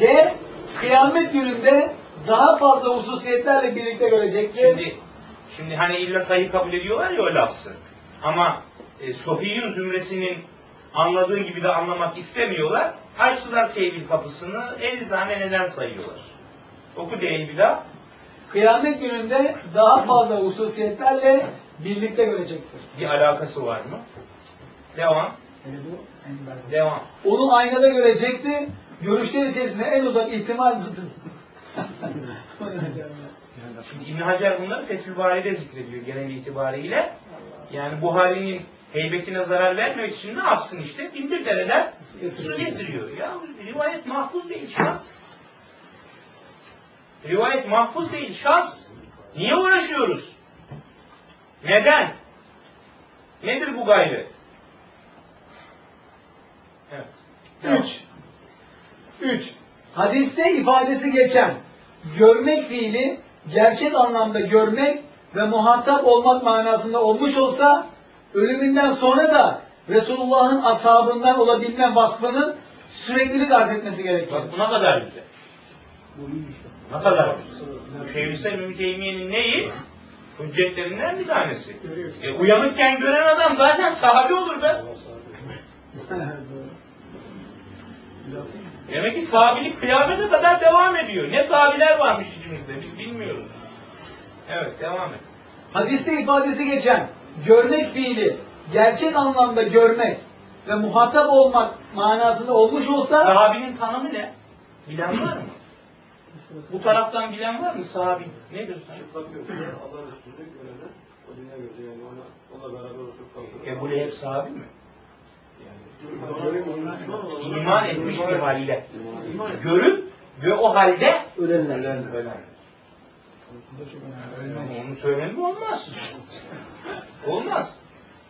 Speaker 2: D. Kıyamet gününde daha fazla hususiyetlerle birlikte görecektir.
Speaker 1: Şimdi şimdi hani illa sahih kabul ediyorlar ya o lafzı. Ama e, Sofi'nin zümresinin anladığı gibi de anlamak istemiyorlar. Açtılar tevil kapısını 50 tane neden sayıyorlar. Oku değil bir daha.
Speaker 2: Kıyamet gününde daha fazla hususiyetlerle birlikte görecektir.
Speaker 1: Bir alakası var mı? Devam. Devam.
Speaker 2: Onu aynada görecektir. Görüşler içerisinde en uzak ihtimal budur.
Speaker 1: Şimdi İbn Hacer bunları Fethül Bari'de zikrediyor genel itibariyle. Yani Buhari'nin heybetine zarar vermemek için ne yapsın işte? Binbir dereden su getiriyor. Ya rivayet mahfuz değil şans. Rivayet mahfuz değil şans. Niye uğraşıyoruz? Neden? Nedir bu gayret? Evet.
Speaker 2: 3. 3. Hadiste ifadesi geçen görmek fiili gerçek anlamda görmek ve muhatap olmak manasında olmuş olsa ölümünden sonra da Resulullah'ın ashabından olabilme vasfının süreklilik arz etmesi gerekir.
Speaker 1: Bak bu ne kadar güzel. Ne kadar güzel. Bu Şeyhülislam İbn Teymiye'nin neyi? Hüccetlerinden bir tanesi. E, uyanıkken gören adam zaten sahabe olur be. Demek ki sahabelik kıyamete kadar devam ediyor. Ne sahabiler varmış içimizde biz bilmiyoruz. Evet devam et.
Speaker 2: Hadiste ifadesi geçen görmek fiili gerçek anlamda görmek ve muhatap olmak manasında olmuş olsa
Speaker 1: Sahabinin tanımı ne? Bilen var mı? Bu taraftan bilen var mı sahabi? Nedir?
Speaker 3: Çıplak gözle Allah Resulü görene o dünya gözü yani ona, onunla beraber oturup kalkıyor.
Speaker 1: Ebu Leheb sahabi mi?
Speaker 3: Yani,
Speaker 1: İman etmiş bir haliyle. Görüp ve o halde
Speaker 3: Ölenler.
Speaker 1: Ölen. Onu söylemem olmaz? Olmaz.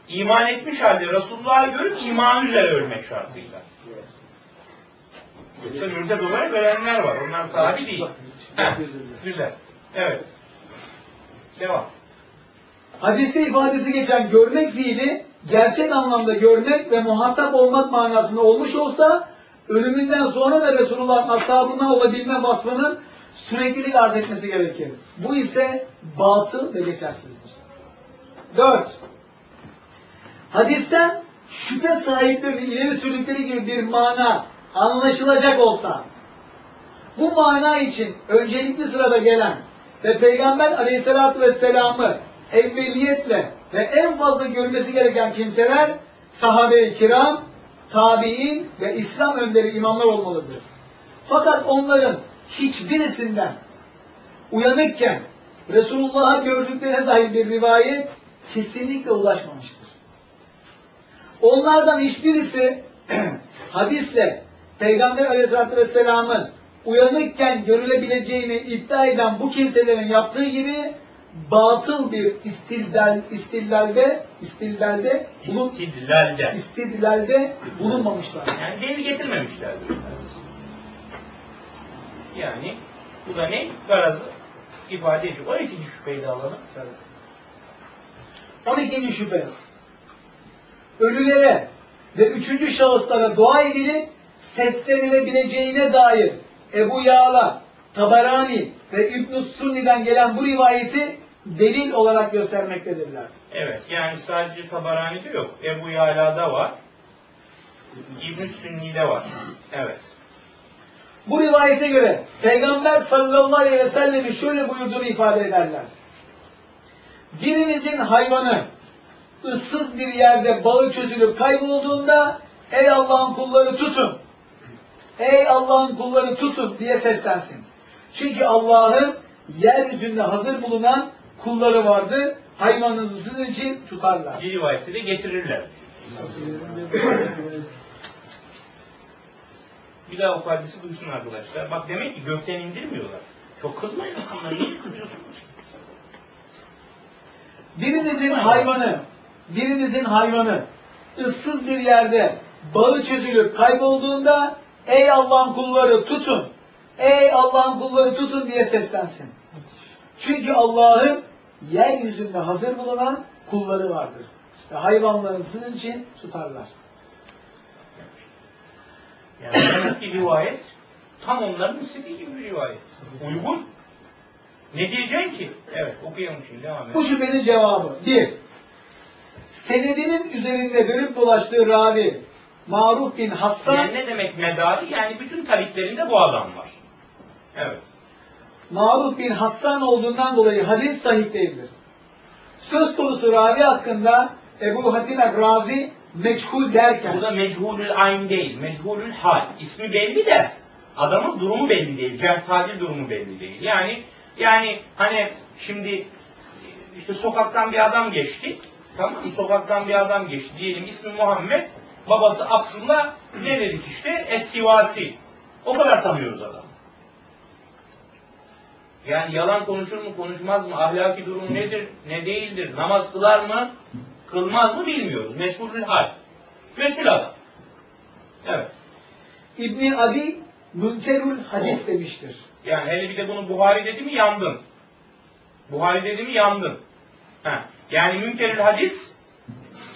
Speaker 1: İman etmiş halde Resulullah'ı görüp iman üzere ölmek şartıyla. Yoksa mürted olarak ölenler var. Onlar sahabi değil. Heh, güzel. Evet. Devam.
Speaker 2: Hadiste ifadesi geçen görmek fiili gerçek anlamda görmek ve muhatap olmak manasında olmuş olsa ölümünden sonra da Resulullah'ın ashabından olabilme vasfının süreklilik arz etmesi gerekir. Bu ise batıl ve geçersizdir. 4. Hadisten şüphe sahipleri ileri sürdükleri gibi bir mana anlaşılacak olsa bu mana için öncelikli sırada gelen ve Peygamber aleyhissalatü vesselam'ı evveliyetle ve en fazla görmesi gereken kimseler sahabe-i kiram, tabi'in ve İslam önderi imamlar olmalıdır. Fakat onların hiçbirisinden uyanıkken Resulullah'ı gördüklerine dair bir rivayet kesinlikle ulaşmamıştır. Onlardan hiçbirisi hadisle Peygamber aleyhissalatü vesselamın uyanıkken görülebileceğini iddia eden bu kimselerin yaptığı gibi batıl bir istildal, istillalde istillalde bulun,
Speaker 1: İstidlalde.
Speaker 2: istidlalde bulunmamışlar.
Speaker 1: Yani delil getirmemişlerdir. Yani bu da ne? Garazı ifade ediyor. O ikinci şüpheyi de alalım.
Speaker 2: 12. şüphe. Ölülere ve üçüncü şahıslara dua edilip seslenilebileceğine dair Ebu Yağla, Tabarani ve İbn-i Sunni'den gelen bu rivayeti delil olarak göstermektedirler.
Speaker 1: Evet, yani sadece Tabarani'de yok. Ebu Yala'da var. İbn-i Sünni'de var. Evet.
Speaker 2: Bu rivayete göre Peygamber sallallahu aleyhi ve sellemin şöyle buyurduğunu ifade ederler. Birinizin hayvanı ıssız bir yerde bağı çözülüp kaybolduğunda ey Allah'ın kulları tutun. Ey Allah'ın kulları tutun diye seslensin. Çünkü Allah'ın yeryüzünde hazır bulunan kulları vardır. Hayvanınızı sizin için tutarlar.
Speaker 1: Bir rivayette de getirirler. Bir daha o hadisi duysun arkadaşlar. Bak demek ki gökten indirmiyorlar. Çok kızmayın adamlar. Niye kızıyorsunuz?
Speaker 2: Birinizin hayvanı, birinizin hayvanı ıssız bir yerde bağı çözülüp kaybolduğunda ey Allah'ın kulları tutun. Ey Allah'ın kulları tutun diye seslensin. Çünkü Allah'ın yeryüzünde hazır bulunan kulları vardır. Ve hayvanlarını sizin için tutarlar.
Speaker 1: Yani demek ki rivayet tam onların istediği gibi bir rivayet. Uygun. Ne diyeceksin ki? Evet okuyalım şimdi devam
Speaker 2: Bu
Speaker 1: et.
Speaker 2: şüphenin cevabı. Bir, senedinin üzerinde dönüp dolaştığı ravi Maruf bin Hassan
Speaker 1: Yani ne demek medarı? Yani bütün tariklerinde bu adam var. Evet.
Speaker 2: Maruf bin Hassan olduğundan dolayı hadis sahih değildir. Söz konusu ravi hakkında Ebu Hatim Razi meçhul derken
Speaker 1: Burada mechulül ayn değil, mechulül hal. İsmi belli de adamın durumu belli değil. Cerh tadil durumu belli değil. Yani yani hani şimdi işte sokaktan bir adam geçti. Tamam mı? Sokaktan bir adam geçti. Diyelim ismi Muhammed. Babası Abdullah. Ne dedik işte? Es-Sivasi. O kadar tanıyoruz adamı. Yani yalan konuşur mu konuşmaz mı? Ahlaki durum nedir? Ne değildir? Namaz kılar mı? Kılmaz mı bilmiyoruz. Meşhurül hal. Meşhur adam. Evet.
Speaker 2: İbni Adi Münkerül hadis demiştir.
Speaker 1: Yani hele bir de bunu Buhari dedi mi yandın. Buhari dedi mi yandın. Ha. Yani münkerül hadis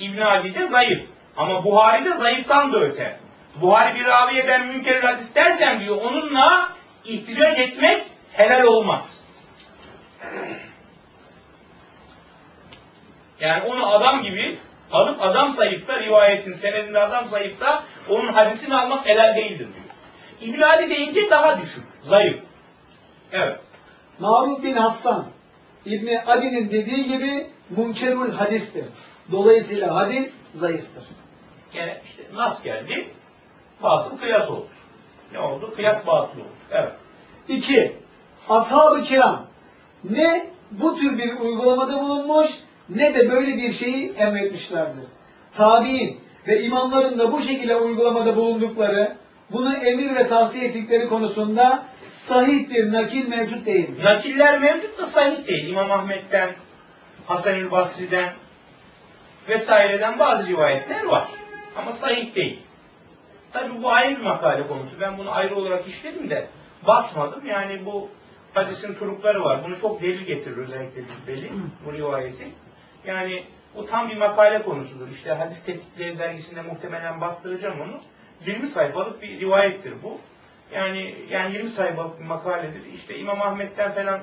Speaker 1: İbn Adi'de zayıf. Ama Buhari'de zayıftan da öte. Buhari bir raviye ben münkerül hadis dersem diyor onunla ihticac etmek helal olmaz. Yani onu adam gibi alıp adam sayıp da rivayetin senedinde adam sayıp da onun hadisini almak helal değildir diyor. İbn deyince daha düşük, zayıf. Evet.
Speaker 2: Maruf bin Hassan İbni Adi'nin dediği gibi Münkerül hadistir. Dolayısıyla hadis zayıftır.
Speaker 1: Gene işte nas geldi, batıl kıyas oldu. Ne oldu? Kıyas batıl oldu. Evet.
Speaker 2: 2. Ashab-ı kiram ne bu tür bir uygulamada bulunmuş ne de böyle bir şeyi emretmişlerdir. Tabi'in ve imamların da bu şekilde uygulamada bulundukları, bunu emir ve tavsiye ettikleri konusunda sahih bir nakil mevcut değildir.
Speaker 1: Nakiller mevcut da sahih değil. İmam Ahmet'ten, Hasan-ül Basri'den vesaireden bazı rivayetler var. Ama sahih değil. Tabi bu ayrı bir makale konusu. Ben bunu ayrı olarak işledim de basmadım. Yani bu hadisin turukları var. Bunu çok delil getirir özellikle Cübbeli bu rivayeti. Yani bu tam bir makale konusudur. İşte Hadis Tetkikleri dergisinde muhtemelen bastıracağım onu. 20 sayfalık bir rivayettir bu. Yani yani 20 sayfalık bir makaledir. İşte İmam Ahmet'ten falan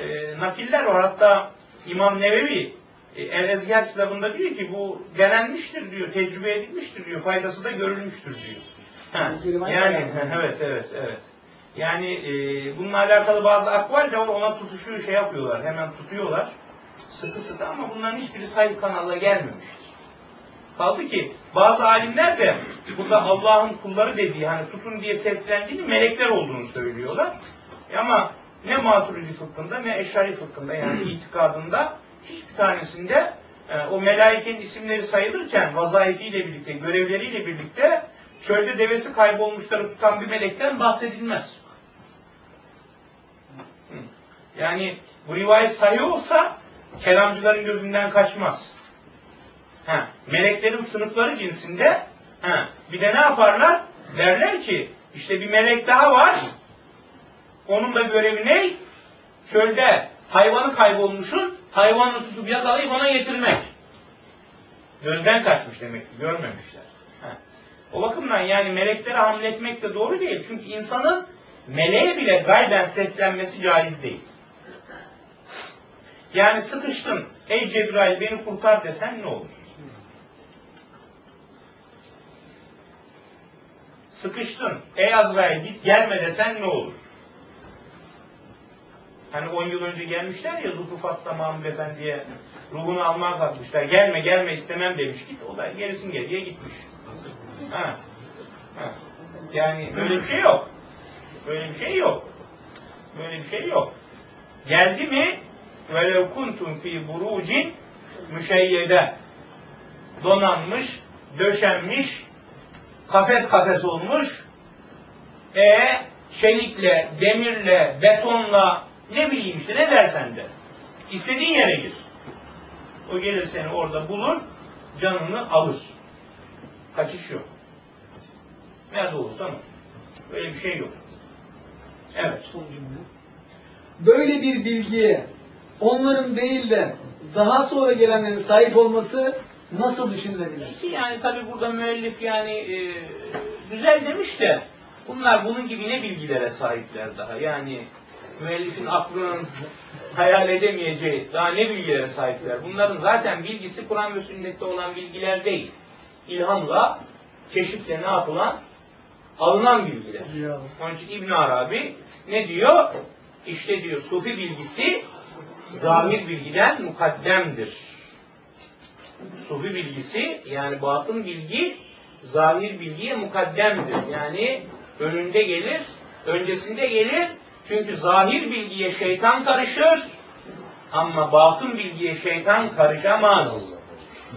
Speaker 1: e, nakiller var. Hatta İmam Nevevi e, El Ezger kitabında diyor ki bu denenmiştir diyor, tecrübe edilmiştir diyor, faydası da görülmüştür diyor. Ha, yani evet evet evet. Yani e, bununla alakalı bazı akval de ona tutuşu şey yapıyorlar, hemen tutuyorlar. Sıkı sıkı ama bunların hiçbiri sayıp kanalla gelmemiştir. Kaldı ki bazı alimler de burada Allah'ın kulları dediği hani tutun diye seslendiğini melekler olduğunu söylüyorlar. E ama ne Maturidi fıkhında ne Eşari fıkhında yani itikadında hiçbir tanesinde e, o melaikenin isimleri sayılırken vazaifiyle birlikte, görevleriyle birlikte çölde devesi kaybolmuşları tutan bir melekten bahsedilmez. Yani bu rivayet sahih olsa kelamcıların gözünden kaçmaz. Ha, meleklerin sınıfları cinsinde ha, bir de ne yaparlar? Derler ki işte bir melek daha var. Onun da görevi ne? Çölde hayvanı kaybolmuşun hayvanı tutup yakalayıp ona getirmek. Gözden kaçmış demek ki görmemişler. Ha. O bakımdan yani meleklere hamletmek de doğru değil. Çünkü insanın meleğe bile gayben seslenmesi caiz değil. Yani sıkıştın. Ey Cebrail beni kurtar desen ne olur? Sıkıştın. Ey Azrail git gelme desen ne olur? Hani 10 yıl önce gelmişler ya Zuhrufat'ta Mahmud Efendi'ye ruhunu almaya kalkmışlar. Gelme gelme istemem demiş. Git o da gerisin geriye gitmiş. Ha. Ha. Yani böyle bir şey yok. Böyle bir şey yok. Böyle bir şey yok. Geldi mi velev kuntum fi burucin müşeyyede donanmış, döşenmiş, kafes kafes olmuş, e çelikle, demirle, betonla ne bileyim işte ne dersen de. İstediğin yere gir. O gelir seni orada bulur, canını alır. Kaçış yok. Nerede olursan ol. Böyle bir şey yok. Evet.
Speaker 2: Son cümle. Böyle bir bilgiye onların değil de daha sonra gelenlerin sahip olması nasıl düşünülebilir?
Speaker 1: Ki yani tabi burada müellif yani e, güzel demiş de bunlar bunun gibi ne bilgilere sahipler daha yani müellifin aklının hayal edemeyeceği daha ne bilgilere sahipler. Bunların zaten bilgisi Kur'an ve sünnette olan bilgiler değil. İlhamla, keşifle ne yapılan? Alınan bilgiler. Onun için İbn Arabi ne diyor? İşte diyor sufi bilgisi zahir bilgiden mukaddemdir. Sufi bilgisi yani batın bilgi zahir bilgiye mukaddemdir. Yani önünde gelir, öncesinde gelir. Çünkü zahir bilgiye şeytan karışır ama batın bilgiye şeytan karışamaz.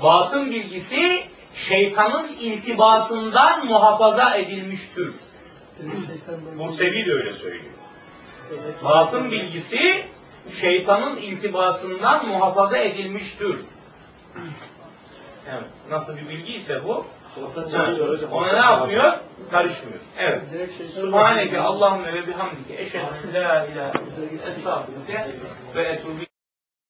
Speaker 1: Batın bilgisi şeytanın iltibasından muhafaza edilmiştir. Musevi de öyle söylüyor. Batın bilgisi şeytanın iltibasından muhafaza edilmiştir. Evet. Nasıl bir bilgi ise bu? Ona ne yapmıyor? Karışmıyor. Evet. Subhaneke Allahümme ve bihamdike eşhedü la ilahe estağfurüke ve etûbü